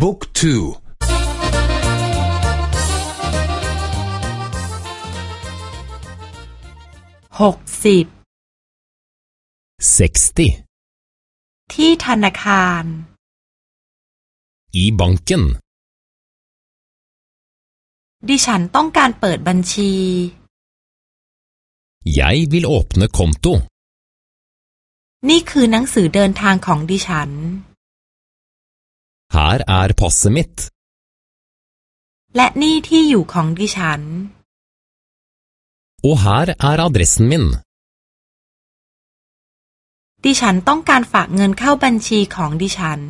บุ๊กทูหกสิบที่ธนาคาร i banken ดิฉันต้องการเปิดบัญชี Jeg vil åpne konto นี่คือหนังสือเดินทางของดิฉัน Her er passet mitt และนี่ที่อยู่ของดิฉัน Og her er adressen min ดิฉันต้องการฝากเงินเข้าบัญชีของดิฉัน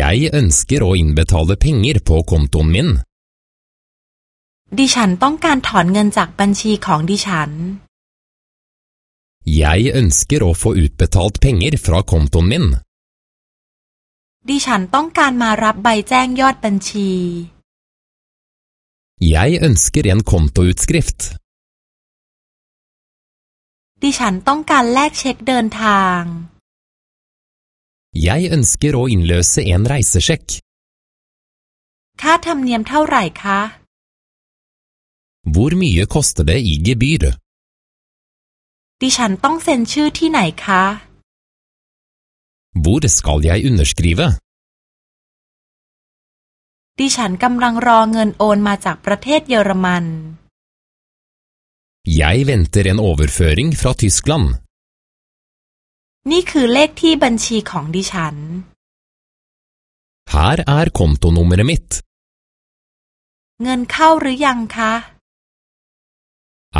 Jeg ønsker å innbetale penger på kontoen min ดิฉันต้องการถอนเงินจากบัญชีของดิฉัน Jeg ønsker å få utbetalt penger fra kontoen min ดิฉันต้องการมารับใบแจ้งยอดบัญชี Jeg ønsker en kontoutskrift ดิฉันต้องการแลกเช็คเดินทาง Jeg ønsker å innløse en reisesjekk ค่าธรรมเนียมเท่าไหร่คะ Hvor mye koster det i gebyr ดิฉันต้องเซ็นชื่อที่ไหนคะ Hvor skal jeg underskrive ดิฉันกำลังรอเงินโอนมาจากประเทศเยอรมัน Jeg venter en overføring fra Tyskland นี่คือเลขที่บัญชีของดิฉัน Her er kontonummeret mitt เงินเข้าหรือยังคะ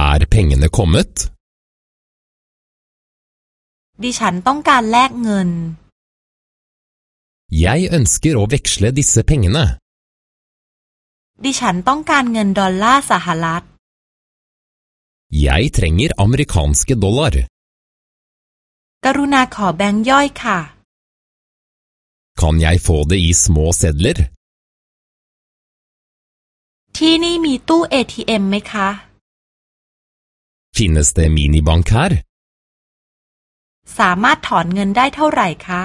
Er pengene kommet ดิฉันต้องการแลกเงิน Jeg ønsker å veksle disse pengene ดิฉันต้องการเงินดอลลาร์สหรัฐ Jeg trenger amerikanske dollar กรุณาขอแบงค์ย่อยค่ะ Kan jeg få det i små sedler ที่นี่มีตู้ ATM ไหมคะ Finnes det minibank her สามารถถอนเงินได้เท่าไหร่คะ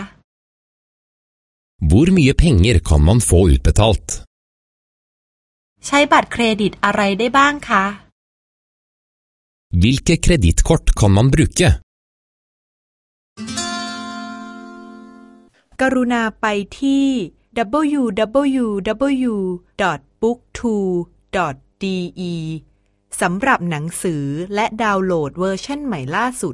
Hvor mye penger kan man få utbetalt ใช้บัตรเครดิตอะไรได้บ้างคะ Hvilke kredittkort kan man bruke กรุณาไปที่ www.booktwo.de สำหรับหนังสือและดาวน์โหลดเวอร์ชันใหม่ล่าสุด